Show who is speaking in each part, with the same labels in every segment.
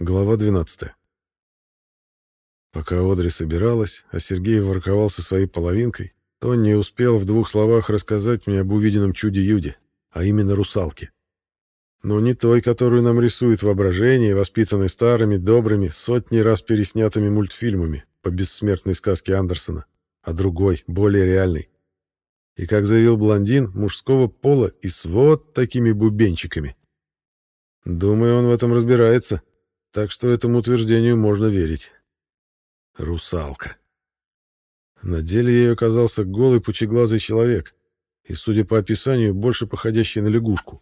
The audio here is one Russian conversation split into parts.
Speaker 1: Глава 12. Пока Одри собиралась, а Сергей ворковался своей половинкой, то не успел в двух словах рассказать мне об увиденном чуде-юде, а именно русалке. Но не той, которую нам рисует воображение, воспитанной старыми, добрыми, сотни раз переснятыми мультфильмами по бессмертной сказке Андерсона, а другой, более реальной. И, как заявил блондин, мужского пола и с вот такими бубенчиками. Думаю, он в этом разбирается, так что этому утверждению можно верить. Русалка. На деле ей оказался голый пучеглазый человек, и, судя по описанию, больше походящий на лягушку.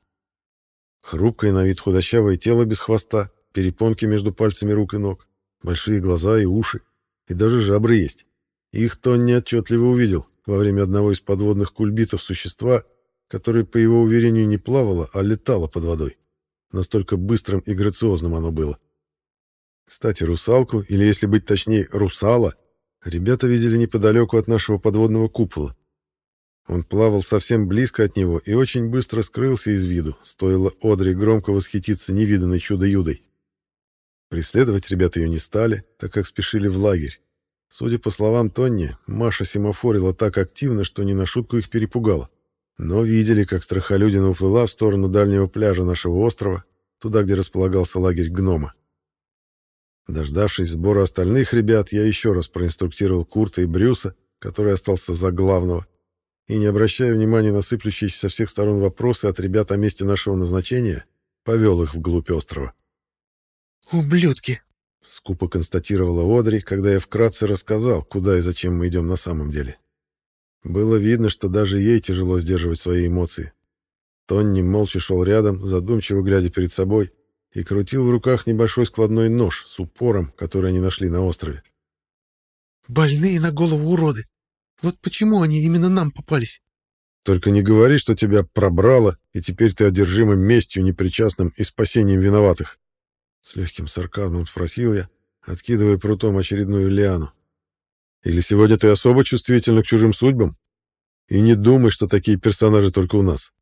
Speaker 1: Хрупкое на вид худощавое тело без хвоста, перепонки между пальцами рук и ног, большие глаза и уши, и даже жабры есть. Их Тон неотчетливо увидел во время одного из подводных кульбитов существа, которое, по его уверению, не плавало, а летало под водой. Настолько быстрым и грациозным оно было. Кстати, русалку, или, если быть точнее, русала, ребята видели неподалеку от нашего подводного купола. Он плавал совсем близко от него и очень быстро скрылся из виду, стоило Одри громко восхититься невиданной чудо-юдой. Преследовать ребята ее не стали, так как спешили в лагерь. Судя по словам Тонни, Маша семафорила так активно, что не на шутку их перепугала. Но видели, как страхолюдина уплыла в сторону дальнего пляжа нашего острова, туда, где располагался лагерь гнома. Дождавшись сбора остальных ребят, я еще раз проинструктировал Курта и Брюса, который остался за главного, и, не обращая внимания на сыплющиеся со всех сторон вопросы от ребят о месте нашего назначения, повел их вглубь острова.
Speaker 2: «Ублюдки!»
Speaker 1: — скупо констатировала Одри, когда я вкратце рассказал, куда и зачем мы идем на самом деле. Было видно, что даже ей тяжело сдерживать свои эмоции. Тонни молча шел рядом, задумчиво глядя перед собой, и крутил в руках небольшой складной нож с упором, который они нашли на острове.
Speaker 2: «Больные на голову уроды! Вот почему они именно нам попались?»
Speaker 1: «Только не говори, что тебя пробрало, и теперь ты одержимым местью непричастным и спасением виноватых!» С легким сарказмом спросил я, откидывая прутом очередную лиану. «Или сегодня ты особо чувствительна к чужим судьбам? И не думай, что такие персонажи только у нас.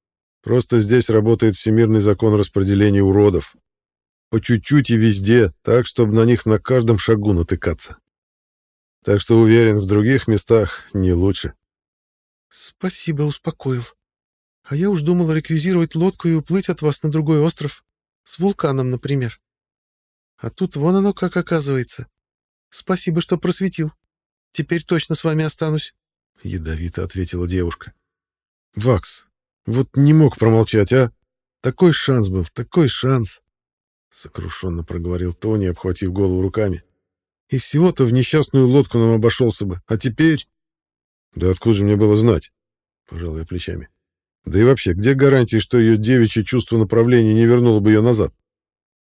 Speaker 1: Просто здесь работает всемирный закон распределения уродов по чуть-чуть и везде, так, чтобы на них на каждом шагу натыкаться. Так что уверен, в других местах не лучше.
Speaker 2: Спасибо, успокоил. А я уж думал реквизировать лодку и уплыть от вас на другой остров. С вулканом, например. А тут вон оно как оказывается. Спасибо, что просветил. Теперь точно с вами останусь.
Speaker 1: Ядовито ответила девушка. Вакс, вот не мог промолчать, а? Такой шанс был, такой шанс. Сокрушенно проговорил Тони, обхватив голову руками. И всего-то в несчастную лодку нам обошелся бы. А теперь... Да откуда же мне было знать? Пожал я плечами. Да и вообще, где гарантии, что ее девичье чувство направления не вернуло бы ее назад?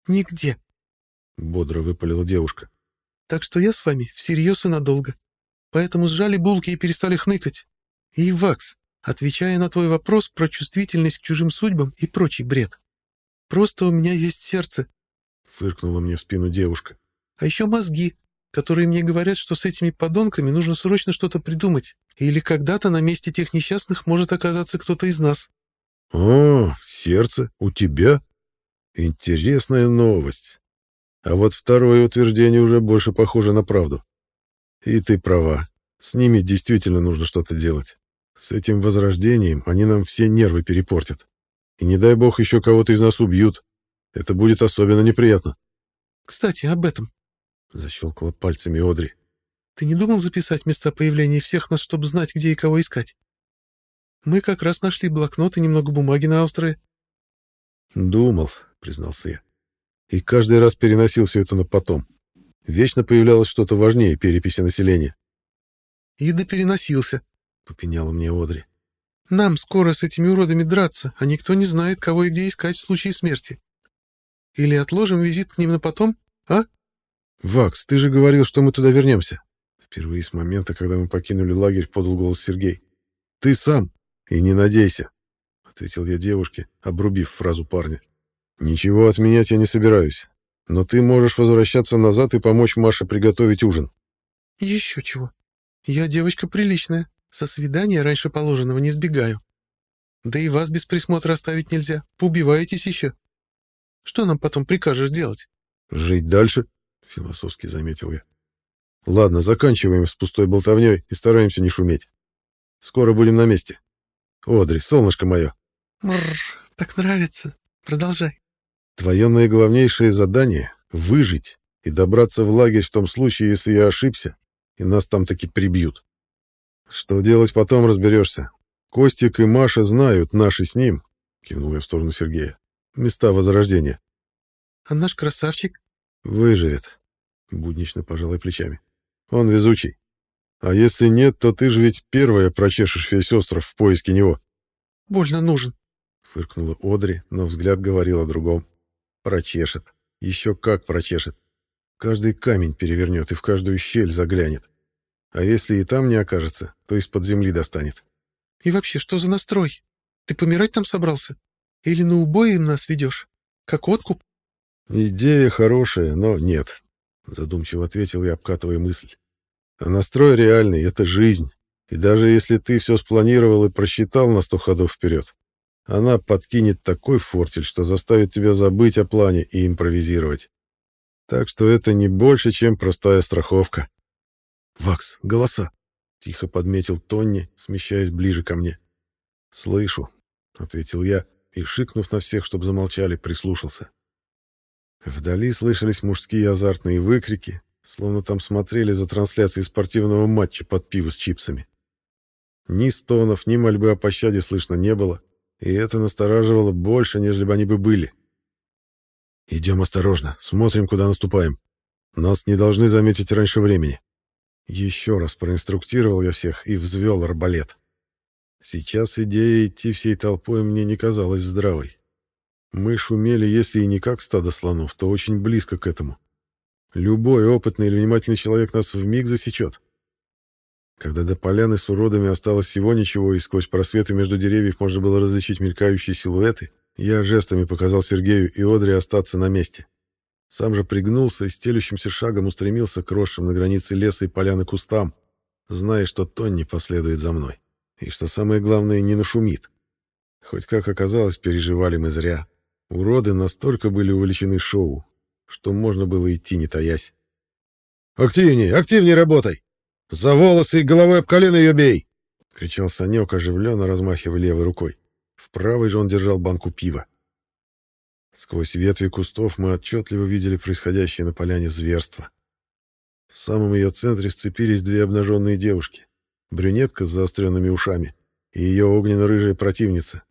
Speaker 2: Нигде.
Speaker 1: Бодро выпалила девушка.
Speaker 2: Так что я с вами всерьез и надолго. Поэтому сжали булки и перестали хныкать. И, Вакс, отвечая на твой вопрос про чувствительность к чужим судьбам и прочий бред. Просто у меня есть сердце, —
Speaker 1: фыркнула мне в спину девушка.
Speaker 2: — А еще мозги, которые мне говорят, что с этими подонками нужно срочно что-то придумать, или когда-то на месте тех несчастных может оказаться кто-то из нас.
Speaker 1: — О, сердце у тебя? Интересная новость. А вот второе утверждение уже больше похоже на правду. И ты права. С ними действительно нужно что-то делать. С этим возрождением они нам все нервы перепортят. И не дай бог еще кого-то из нас убьют. Это будет особенно неприятно.
Speaker 2: — Кстати, об этом.
Speaker 1: — защелкала пальцами Одри.
Speaker 2: — Ты не думал записать места появления всех нас, чтобы знать, где и кого искать? Мы как раз нашли блокнот и немного бумаги на острове.
Speaker 1: — Думал, — признался я. И каждый раз переносил все это на потом. Вечно появлялось что-то важнее переписи населения.
Speaker 2: — И да переносился, — попеняла мне Одри. Нам скоро с этими уродами драться, а никто не знает, кого и где искать в случае смерти. Или отложим визит к ним на потом, а?
Speaker 1: Вакс, ты же говорил, что мы туда вернемся. Впервые с момента, когда мы покинули лагерь, подал голос Сергей. Ты сам. И не надейся, ответил я девушке, обрубив фразу парня. Ничего отменять я не собираюсь. Но ты можешь возвращаться назад и помочь Маше приготовить ужин.
Speaker 2: Еще чего. Я девочка приличная. Со свидания раньше положенного не сбегаю. Да и вас без присмотра оставить нельзя. Поубиваетесь еще. Что нам потом прикажешь делать?
Speaker 1: «Жить дальше?» — философски заметил я. «Ладно, заканчиваем с пустой болтовней и стараемся не шуметь. Скоро будем на месте. Одри, солнышко мое».
Speaker 2: «Мррр, так нравится. Продолжай».
Speaker 1: «Твое наиглавнейшее задание — выжить и добраться в лагерь в том случае, если я ошибся, и нас там таки прибьют. Что делать потом, разберешься. Костик и Маша знают, наши с ним, — кивнул я в сторону Сергея, — места возрождения.
Speaker 2: — А наш красавчик?
Speaker 1: — Выживет, — буднично пожалуй плечами. — Он везучий. А если нет, то ты же ведь первая прочешешь весь остров в поиске него.
Speaker 2: — Больно нужен, —
Speaker 1: фыркнула Одри, но взгляд говорил о другом. — Прочешет. Еще как прочешет. Каждый камень перевернет и в каждую щель заглянет. А если и там не окажется, то из-под земли достанет.
Speaker 2: И вообще, что за настрой? Ты помирать там собрался? Или на убой им нас ведешь? Как откуп?
Speaker 1: Идея хорошая, но нет. Задумчиво ответил я, обкатывая мысль. А настрой реальный — это жизнь. И даже если ты все спланировал и просчитал на сто ходов вперед, она подкинет такой фортель, что заставит тебя забыть о плане и импровизировать. Так что это не больше, чем простая страховка. «Вакс, голоса!» — тихо подметил Тонни, смещаясь ближе ко мне. «Слышу», — ответил я и, шикнув на всех, чтобы замолчали, прислушался. Вдали слышались мужские азартные выкрики, словно там смотрели за трансляцией спортивного матча под пиво с чипсами. Ни стонов, ни мольбы о пощаде слышно не было, и это настораживало больше, нежели бы они бы были. «Идем осторожно, смотрим, куда наступаем. Нас не должны заметить раньше времени». Еще раз проинструктировал я всех и взвел арбалет. Сейчас идея идти всей толпой мне не казалась здравой. Мы шумели, если и не как стадо слонов, то очень близко к этому. Любой опытный или внимательный человек нас вмиг засечет. Когда до поляны с уродами осталось всего ничего, и сквозь просветы между деревьев можно было различить мелькающие силуэты, я жестами показал Сергею и Одре остаться на месте. Сам же пригнулся и стелющимся шагом устремился к росшим на границе леса и поляны кустам, зная, что Тонни последует за мной. И что самое главное, не нашумит. Хоть как оказалось, переживали мы зря. Уроды настолько были увлечены шоу, что можно было идти не таясь. «Активней, активней работай! За волосы и головой об колено ее бей!» — кричал Санек, оживленно размахивая левой рукой. В правой же он держал банку пива. Сквозь ветви кустов мы отчетливо видели происходящее на поляне зверство. В самом ее центре сцепились две обнаженные девушки. Брюнетка с заостренными ушами и ее огненно-рыжая противница.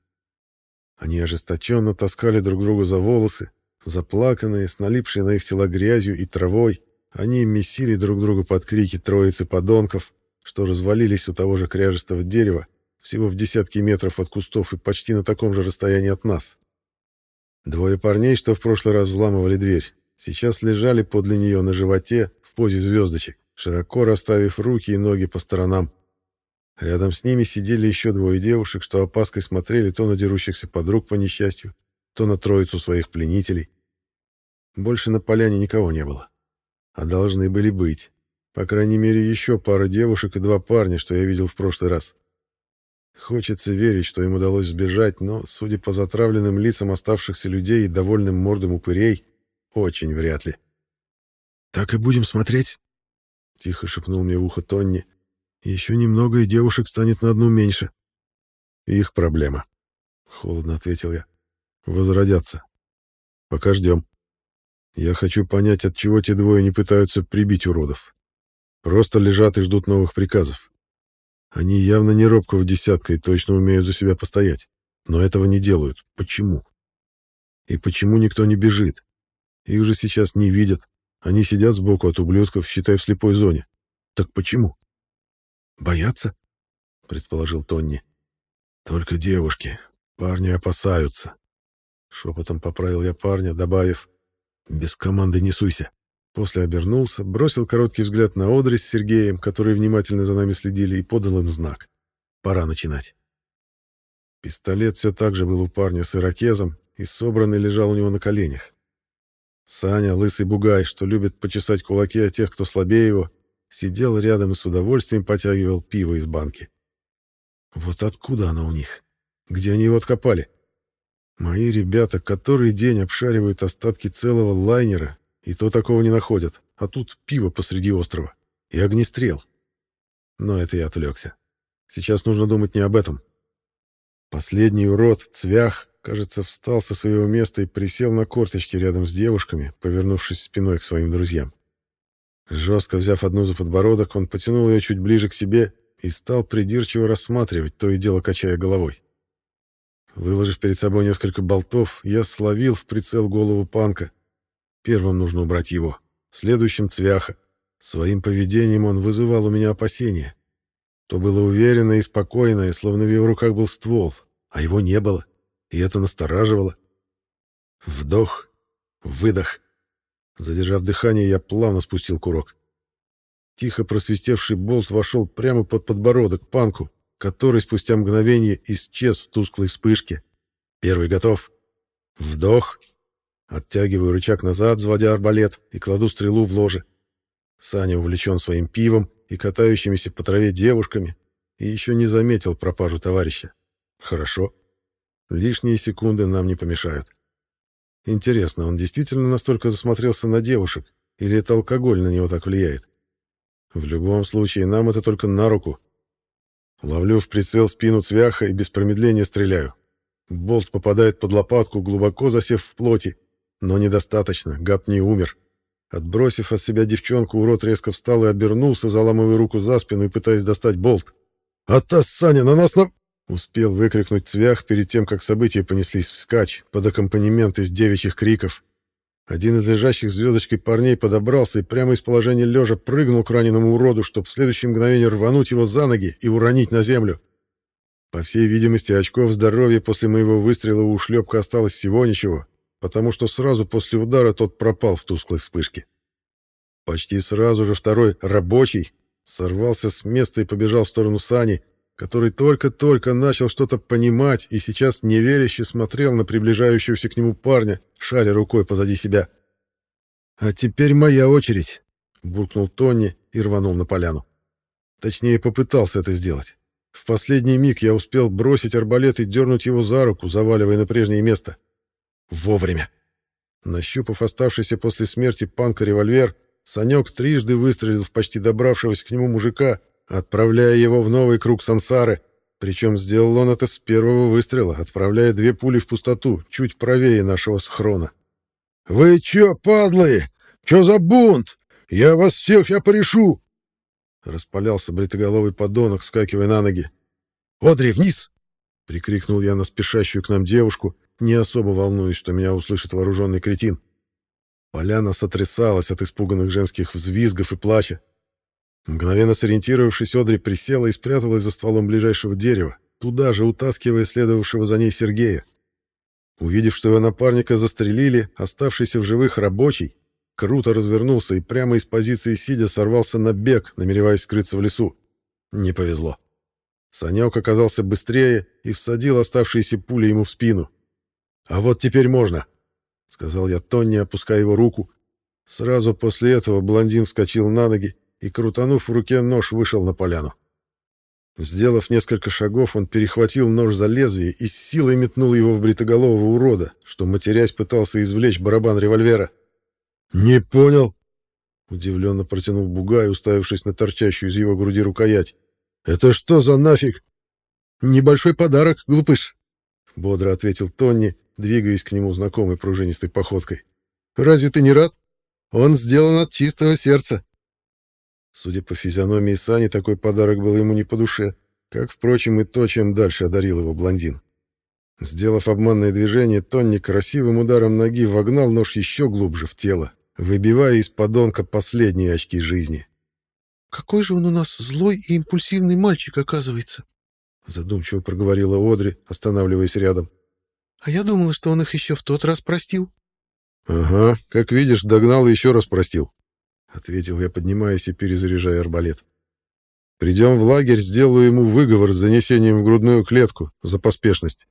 Speaker 1: Они ожесточенно таскали друг друга за волосы, заплаканные, с налипшей на их тела грязью и травой. Они месили друг друга под крики троицы подонков, что развалились у того же кряжестого дерева, всего в десятки метров от кустов и почти на таком же расстоянии от нас. Двое парней, что в прошлый раз взламывали дверь, сейчас лежали подле нее на животе в позе звездочек, широко расставив руки и ноги по сторонам. Рядом с ними сидели еще двое девушек, что опаской смотрели то на дерущихся подруг по несчастью, то на троицу своих пленителей. Больше на поляне никого не было. А должны были быть. По крайней мере, еще пара девушек и два парня, что я видел в прошлый раз. Хочется верить, что им удалось сбежать, но, судя по затравленным лицам оставшихся людей и довольным мордам упырей, очень вряд ли. «Так и будем смотреть?» — тихо шепнул мне в ухо Тонни. «Еще немного, и девушек станет на одну меньше». «Их проблема», — холодно ответил я. «Возродятся. Пока ждем. Я хочу понять, от чего те двое не пытаются прибить уродов. Просто лежат и ждут новых приказов. Они явно не робкого десятка и точно умеют за себя постоять. Но этого не делают. Почему? И почему никто не бежит? Их же сейчас не видят. Они сидят сбоку от ублюдков, считай, в слепой зоне. Так почему? Боятся? Предположил Тонни. Только девушки. Парни опасаются. Шепотом поправил я парня, добавив. Без команды не суйся. После обернулся, бросил короткий взгляд на Одри с Сергеем, которые внимательно за нами следили, и подал им знак. Пора начинать. Пистолет все так же был у парня с ирокезом и собранный лежал у него на коленях. Саня, лысый бугай, что любит почесать кулаки о тех, кто слабее его, сидел рядом и с удовольствием потягивал пиво из банки. Вот откуда оно у них? Где они его откопали? Мои ребята который день обшаривают остатки целого лайнера И то такого не находят. А тут пиво посреди острова. И огнестрел. Но это я отвлекся. Сейчас нужно думать не об этом. Последний урод, Цвях, кажется, встал со своего места и присел на корточки рядом с девушками, повернувшись спиной к своим друзьям. Жестко взяв одну за подбородок, он потянул ее чуть ближе к себе и стал придирчиво рассматривать, то и дело качая головой. Выложив перед собой несколько болтов, я словил в прицел голову панка. Первым нужно убрать его, следующим — цвяха. Своим поведением он вызывал у меня опасения. То было уверенное и спокойное, словно в его руках был ствол, а его не было, и это настораживало. Вдох, выдох. Задержав дыхание, я плавно спустил курок. Тихо просвистевший болт вошел прямо под подбородок панку, который спустя мгновение исчез в тусклой вспышке. Первый готов. Вдох. Оттягиваю рычаг назад, взводя арбалет, и кладу стрелу в ложе. Саня увлечен своим пивом и катающимися по траве девушками и еще не заметил пропажу товарища. Хорошо. Лишние секунды нам не помешают. Интересно, он действительно настолько засмотрелся на девушек, или это алкоголь на него так влияет? В любом случае, нам это только на руку. Ловлю в прицел спину цвяха и без промедления стреляю. Болт попадает под лопатку, глубоко засев в плоти. Но недостаточно, гад не умер. Отбросив от себя девчонку, урод резко встал и обернулся, заламывая руку за спину и пытаясь достать болт. «Атас, Саня, на нас на...» Успел выкрикнуть цвях перед тем, как события понеслись вскачь, под аккомпанемент из девичьих криков. Один из лежащих звездочкой парней подобрался и прямо из положения лежа прыгнул к раненому уроду, чтобы в следующее мгновение рвануть его за ноги и уронить на землю. По всей видимости, очков здоровья после моего выстрела у ушлепка осталось всего ничего, потому что сразу после удара тот пропал в тусклой вспышке. Почти сразу же второй, рабочий, сорвался с места и побежал в сторону Сани, который только-только начал что-то понимать и сейчас неверяще смотрел на приближающегося к нему парня, шаря рукой позади себя. «А теперь моя очередь», — буркнул Тони и рванул на поляну. Точнее, попытался это сделать. В последний миг я успел бросить арбалет и дернуть его за руку, заваливая на прежнее место. Вовремя. Нащупав оставшийся после смерти панка револьвер, Санек трижды выстрелил в почти добравшегося к нему мужика, отправляя его в новый круг сансары. Причем сделал он это с первого выстрела, отправляя две пули в пустоту, чуть правее нашего схрона. «Вы чё, падлы? Чё за бунт? Я вас всех я порешу!» Распалялся бритоголовый подонок, вскакивая на ноги. «Одри, вниз!» — прикрикнул я на спешащую к нам девушку, не особо волнуясь, что меня услышит вооруженный кретин. Поляна сотрясалась от испуганных женских взвизгов и плача. Мгновенно сориентировавшись, Одри присела и спряталась за стволом ближайшего дерева, туда же утаскивая следовавшего за ней Сергея. Увидев, что его напарника застрелили, оставшийся в живых рабочий, круто развернулся и прямо из позиции сидя сорвался на бег, намереваясь скрыться в лесу. Не повезло. Санек оказался быстрее и всадил оставшиеся пули ему в спину. «А вот теперь можно», — сказал я Тонни, опуская его руку. Сразу после этого блондин вскочил на ноги и, крутанув в руке нож, вышел на поляну. Сделав несколько шагов, он перехватил нож за лезвие и с силой метнул его в бритоголового урода, что, матерясь, пытался извлечь барабан револьвера. «Не понял!» — удивленно протянул Бугай, уставившись на торчащую из его груди рукоять. «Это что за нафиг?» «Небольшой подарок, глупыш!» — бодро ответил Тонни, двигаясь к нему знакомой пружинистой походкой. «Разве ты не рад? Он сделан от чистого сердца!» Судя по физиономии Сани, такой подарок был ему не по душе, как, впрочем, и то, чем дальше одарил его блондин. Сделав обманное движение, Тонни красивым ударом ноги вогнал нож еще глубже в тело, выбивая из подонка последние очки жизни.
Speaker 2: «Какой же он у нас злой и импульсивный мальчик, оказывается!»
Speaker 1: Задумчиво проговорила Одри, останавливаясь рядом.
Speaker 2: «А я думала, что он их еще в тот раз простил».
Speaker 1: «Ага, как видишь, догнал и еще раз простил», — ответил я, поднимаясь и перезаряжая арбалет. «Придем в лагерь, сделаю ему выговор с занесением в грудную клетку за поспешность.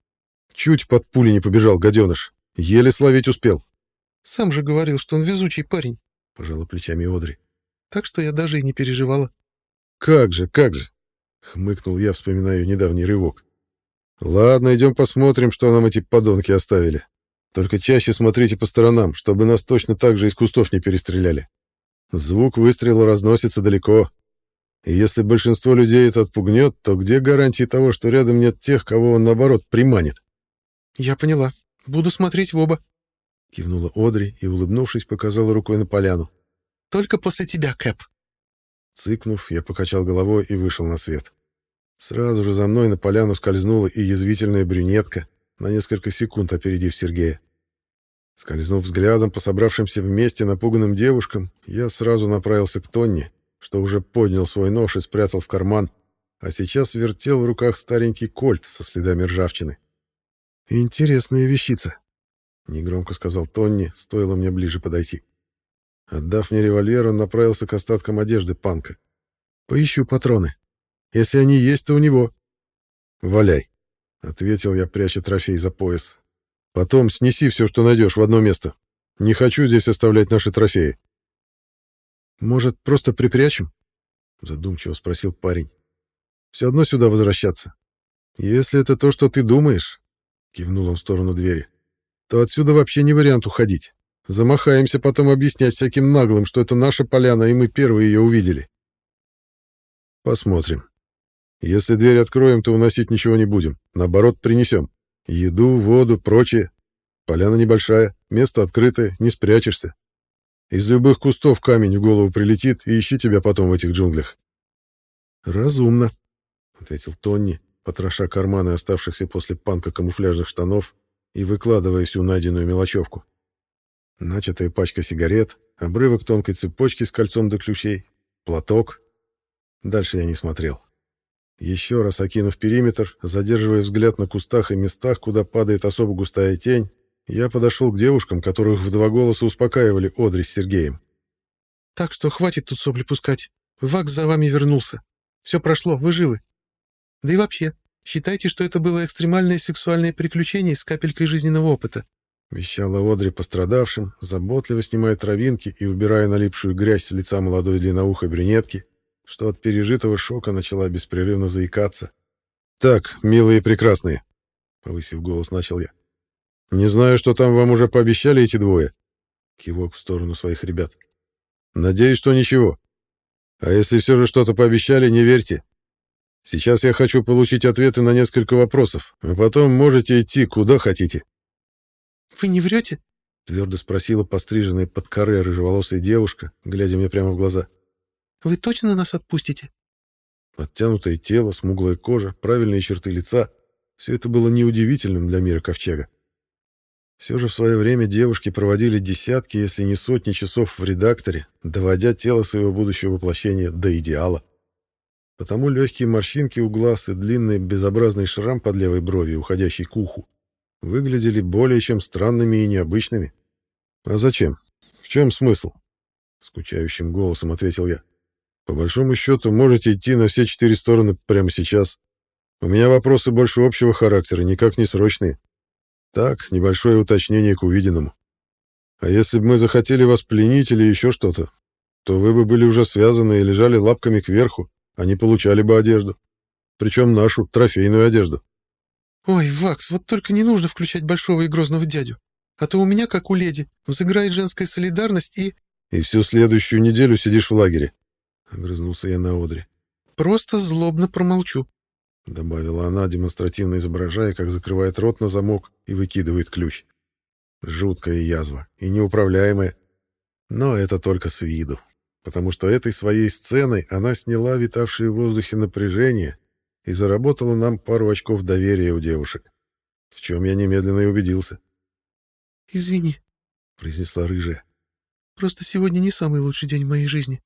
Speaker 1: Чуть под пули не побежал, гаденыш. Еле словить успел».
Speaker 2: «Сам же говорил, что он везучий парень», —
Speaker 1: пожала плечами Одри.
Speaker 2: «Так что я даже и не переживала».
Speaker 1: «Как же, как же!» — хмыкнул я, вспоминая недавний рывок. «Ладно, идем посмотрим, что нам эти подонки оставили. Только чаще смотрите по сторонам, чтобы нас точно так же из кустов не перестреляли. Звук выстрела разносится далеко. И если большинство людей это отпугнет, то где гарантии того, что рядом нет тех, кого он, наоборот, приманит?
Speaker 2: «Я поняла. Буду смотреть в оба», —
Speaker 1: кивнула Одри и, улыбнувшись, показала рукой на поляну.
Speaker 2: «Только после тебя, Кэп».
Speaker 1: Цыкнув, я покачал головой и вышел на свет. Сразу же за мной на поляну скользнула и язвительная брюнетка, на несколько секунд опередив Сергея. Скользнув взглядом по собравшимся вместе напуганным девушкам, я сразу направился к Тонне, что уже поднял свой нож и спрятал в карман, а сейчас вертел в руках старенький кольт со следами ржавчины. «Интересная вещица», — негромко сказал Тонни, стоило мне ближе подойти. Отдав мне револьвер, он направился к остаткам одежды панка. «Поищу патроны. Если они есть, то у него». «Валяй», — ответил я, пряча трофей за пояс. «Потом снеси все, что найдешь, в одно место. Не хочу здесь оставлять наши трофеи». «Может, просто припрячем?» — задумчиво спросил парень. «Все одно сюда возвращаться. Если это то, что ты думаешь», — кивнул он в сторону двери, — «то отсюда вообще не вариант уходить. Замахаемся потом объяснять всяким наглым, что это наша поляна, и мы первые ее увидели. Посмотрим. Если дверь откроем, то уносить ничего не будем. Наоборот, принесем. Еду, воду, прочее. Поляна небольшая, место открытое, не спрячешься. Из любых кустов камень в голову прилетит, и ищи тебя потом в этих джунглях. Разумно, — ответил Тонни, потроша карманы оставшихся после панка камуфляжных штанов и выкладывая всю найденную мелочевку. Начатая пачка сигарет, обрывок тонкой цепочки с кольцом до ключей, платок. Дальше я не смотрел. Еще раз окинув периметр, задерживая взгляд на кустах и местах, куда падает особо густая тень, я подошел к девушкам, которых в два голоса успокаивали Одри с Сергеем.
Speaker 2: «Так что хватит тут сопли пускать. Вакс за вами вернулся. Все прошло, вы живы. Да и вообще, считайте, что это было экстремальное сексуальное приключение с капелькой жизненного опыта.
Speaker 1: Вещала Одри пострадавшим, заботливо снимая травинки и убирая налипшую грязь с лица молодой длинноухой брюнетки, что от пережитого шока начала беспрерывно заикаться. «Так, милые и прекрасные», — повысив голос, начал я. «Не знаю, что там вам уже пообещали эти двое». Кивок в сторону своих ребят. «Надеюсь, что ничего. А если все же что-то пообещали, не верьте. Сейчас я хочу получить ответы на несколько вопросов, а потом можете идти куда хотите».
Speaker 2: «Вы не врете?»
Speaker 1: — твердо спросила постриженная под коры рыжеволосая девушка, глядя мне прямо в глаза.
Speaker 2: «Вы точно нас отпустите?»
Speaker 1: Подтянутое тело, смуглая кожа, правильные черты лица — все это было неудивительным для мира ковчега. Все же в свое время девушки проводили десятки, если не сотни часов в редакторе, доводя тело своего будущего воплощения до идеала. Потому легкие морщинки у глаз и длинный безобразный шрам под левой бровью, уходящий к уху, выглядели более чем странными и необычными. «А зачем? В чем смысл?» — скучающим голосом ответил я. «По большому счету, можете идти на все четыре стороны прямо сейчас. У меня вопросы больше общего характера, никак не срочные. Так, небольшое уточнение к увиденному. А если бы мы захотели вас пленить или еще что-то, то вы бы были уже связаны и лежали лапками кверху, а не получали бы одежду. Причем нашу, трофейную одежду.
Speaker 2: «Ой, Вакс, вот только не нужно включать большого и грозного дядю. А то у меня, как у леди, взыграет женская солидарность и...»
Speaker 1: «И всю следующую неделю сидишь в лагере», — огрызнулся я на Одри.
Speaker 2: «Просто злобно промолчу», —
Speaker 1: добавила она, демонстративно изображая, как закрывает рот на замок и выкидывает ключ. Жуткая язва и неуправляемая. Но это только с виду, потому что этой своей сценой она сняла витавшее в воздухе напряжение и заработала нам пару очков доверия у девушек, в чем я немедленно и убедился.
Speaker 2: «Извини», — произнесла рыжая. «Просто сегодня не самый лучший день в моей жизни.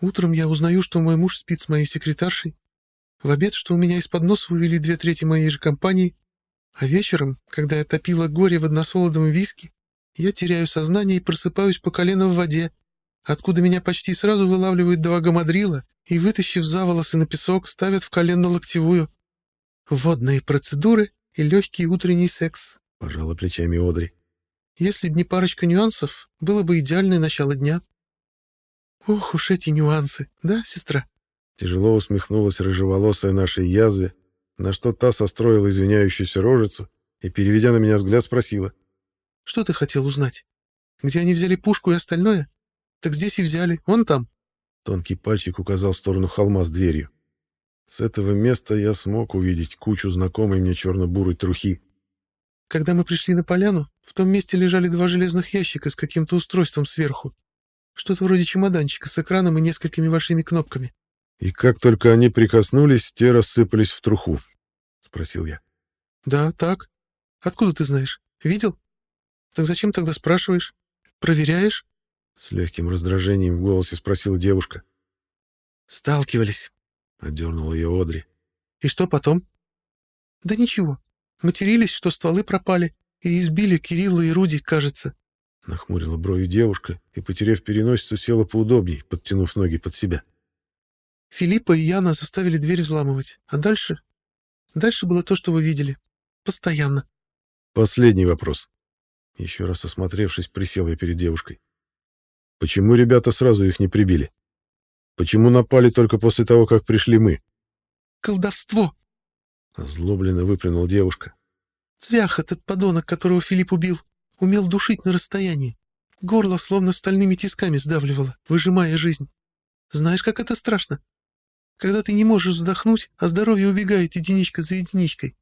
Speaker 2: Утром я узнаю, что мой муж спит с моей секретаршей, в обед, что у меня из-под носа увели две трети моей же компании, а вечером, когда я топила горе в односолодом виски, я теряю сознание и просыпаюсь по колено в воде, откуда меня почти сразу вылавливают два гамадрила и, вытащив за волосы на песок, ставят в коленно-локтевую. Водные процедуры и легкий утренний секс.
Speaker 1: Пожала плечами Одри.
Speaker 2: Если б не парочка нюансов, было бы идеальное начало дня. Ох уж эти нюансы, да, сестра?
Speaker 1: Тяжело усмехнулась рыжеволосая нашей язве, на что та состроила извиняющуюся рожицу и, переведя на меня взгляд, спросила.
Speaker 2: Что ты хотел узнать? Где они взяли пушку и остальное? Так здесь и взяли, он там».
Speaker 1: Тонкий пальчик указал в сторону холма с дверью. С этого места я смог увидеть кучу знакомой мне черно-бурой трухи.
Speaker 2: Когда мы пришли на поляну, в том месте лежали два железных ящика с каким-то устройством сверху. Что-то вроде чемоданчика с экраном и несколькими вашими кнопками.
Speaker 1: И как только они прикоснулись, те рассыпались в труху, — спросил я.
Speaker 2: — Да, так. Откуда ты знаешь? Видел? Так зачем тогда спрашиваешь? Проверяешь?
Speaker 1: С легким раздражением в голосе спросила девушка.
Speaker 2: — Сталкивались, —
Speaker 1: одернула ее Одри.
Speaker 2: — И что потом? — Да ничего. Матерились, что стволы пропали, и избили Кирилла и Руди, кажется.
Speaker 1: Нахмурила брови девушка и, потеряв переносицу, села поудобней, подтянув ноги под себя.
Speaker 2: Филиппа и Яна заставили дверь взламывать. А дальше? Дальше было то, что вы видели. Постоянно.
Speaker 1: Последний вопрос. Еще раз осмотревшись, присел я перед девушкой. Почему ребята сразу их не прибили? Почему напали только после того, как пришли мы?
Speaker 2: Колдовство!
Speaker 1: Озлобленно выплюнула девушка.
Speaker 2: Цвях, этот подонок, которого Филипп убил, умел душить на расстоянии. Горло словно стальными тисками сдавливало, выжимая жизнь. Знаешь, как это страшно? Когда ты не можешь вздохнуть, а здоровье убегает единичка за единичкой.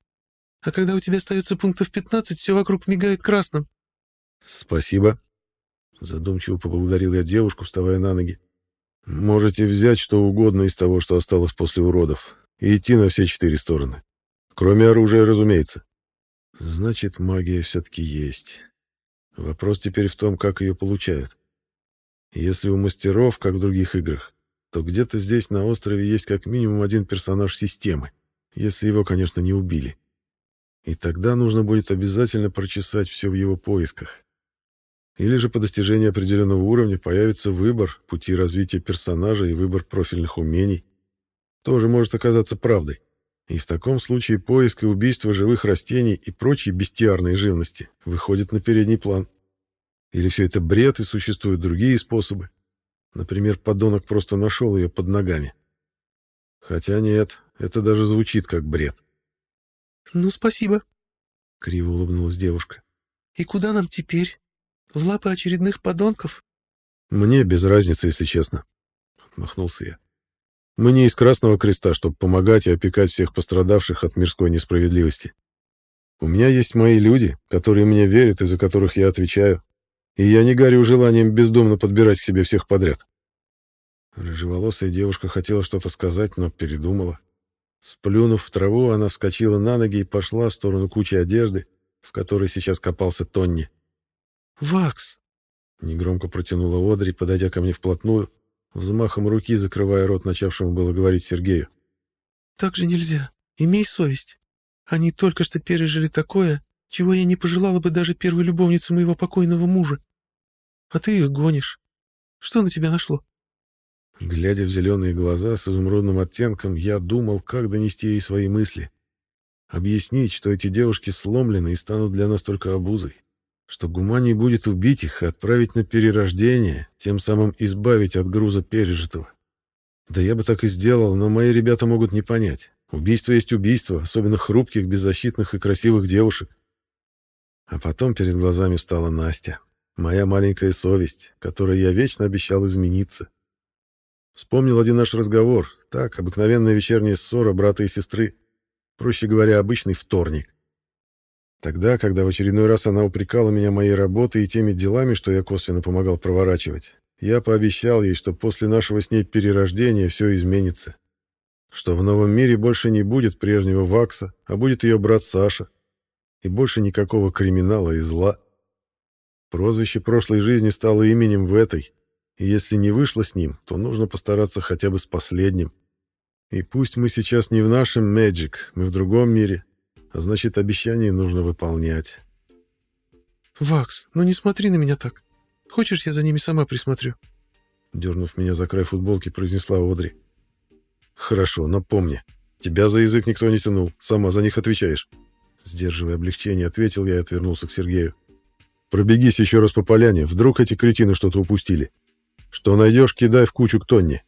Speaker 2: А когда у тебя остается пунктов 15, все вокруг мигает красным.
Speaker 1: Спасибо. Задумчиво поблагодарил я девушку, вставая на ноги. Можете взять что угодно из того, что осталось после уродов, и идти на все четыре стороны. Кроме оружия, разумеется. Значит, магия все-таки есть. Вопрос теперь в том, как ее получают. Если у мастеров, как в других играх, то где-то здесь на острове есть как минимум один персонаж системы, если его, конечно, не убили. И тогда нужно будет обязательно прочесать все в его поисках. Или же по достижении определенного уровня появится выбор пути развития персонажа и выбор профильных умений. Тоже может оказаться правдой. И в таком случае поиск и убийство живых растений и прочей бестиарной живности выходит на передний план. Или все это бред и существуют другие способы. Например, подонок просто нашел ее под ногами. Хотя нет, это даже звучит как бред.
Speaker 2: «Ну, спасибо», —
Speaker 1: криво улыбнулась девушка.
Speaker 2: «И куда нам теперь? В лапы очередных подонков?»
Speaker 1: «Мне без разницы, если честно», — отмахнулся я. Мы не из Красного Креста, чтобы помогать и опекать всех пострадавших от мирской несправедливости. У меня есть мои люди, которые мне верят и за которых я отвечаю, и я не горю желанием бездумно подбирать к себе всех подряд. Рыжеволосая девушка хотела что-то сказать, но передумала. Сплюнув в траву, она вскочила на ноги и пошла в сторону кучи одежды, в которой сейчас копался Тонни.
Speaker 2: «Вакс!»
Speaker 1: — негромко протянула Одри, подойдя ко мне вплотную, взмахом руки закрывая рот начавшему было говорить Сергею.
Speaker 2: «Так же нельзя. Имей совесть. Они только что пережили такое, чего я не пожелала бы даже первой любовнице моего покойного мужа. А ты их гонишь. Что на тебя нашло?»
Speaker 1: Глядя в зеленые глаза с изумрудным оттенком, я думал, как донести ей свои мысли. Объяснить, что эти девушки сломлены и станут для нас только обузой что гуманней будет убить их и отправить на перерождение, тем самым избавить от груза пережитого. Да я бы так и сделал, но мои ребята могут не понять. Убийство есть убийство, особенно хрупких, беззащитных и красивых девушек. А потом перед глазами стала Настя, моя маленькая совесть, которой я вечно обещал измениться. Вспомнил один наш разговор, так, обыкновенная вечерняя ссора брата и сестры, проще говоря, обычный вторник. Тогда, когда в очередной раз она упрекала меня моей работой и теми делами, что я косвенно помогал проворачивать, я пообещал ей, что после нашего с ней перерождения все изменится. Что в новом мире больше не будет прежнего Вакса, а будет ее брат Саша. И больше никакого криминала и зла. Прозвище прошлой жизни стало именем в этой, и если не вышло с ним, то нужно постараться хотя бы с последним. И пусть мы сейчас не в нашем Magic, мы в другом мире, а значит, обещание нужно выполнять.
Speaker 2: «Вакс, ну не смотри на меня так. Хочешь, я за ними сама присмотрю?»
Speaker 1: Дернув меня за край футболки, произнесла Одри. «Хорошо, но помни, тебя за язык никто не тянул, сама за них отвечаешь». Сдерживая облегчение, ответил я и отвернулся к Сергею. «Пробегись еще раз по поляне, вдруг эти кретины что-то упустили. Что найдешь, кидай в кучу к Тонне.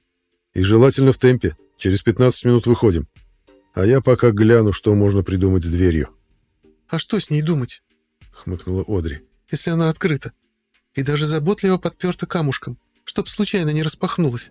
Speaker 1: И желательно в темпе, через 15 минут выходим. А я пока гляну, что можно придумать с дверью.
Speaker 2: «А что с ней думать?»
Speaker 1: — хмыкнула Одри.
Speaker 2: если она открыта, и даже заботливо подперта камушком, чтоб случайно не распахнулась.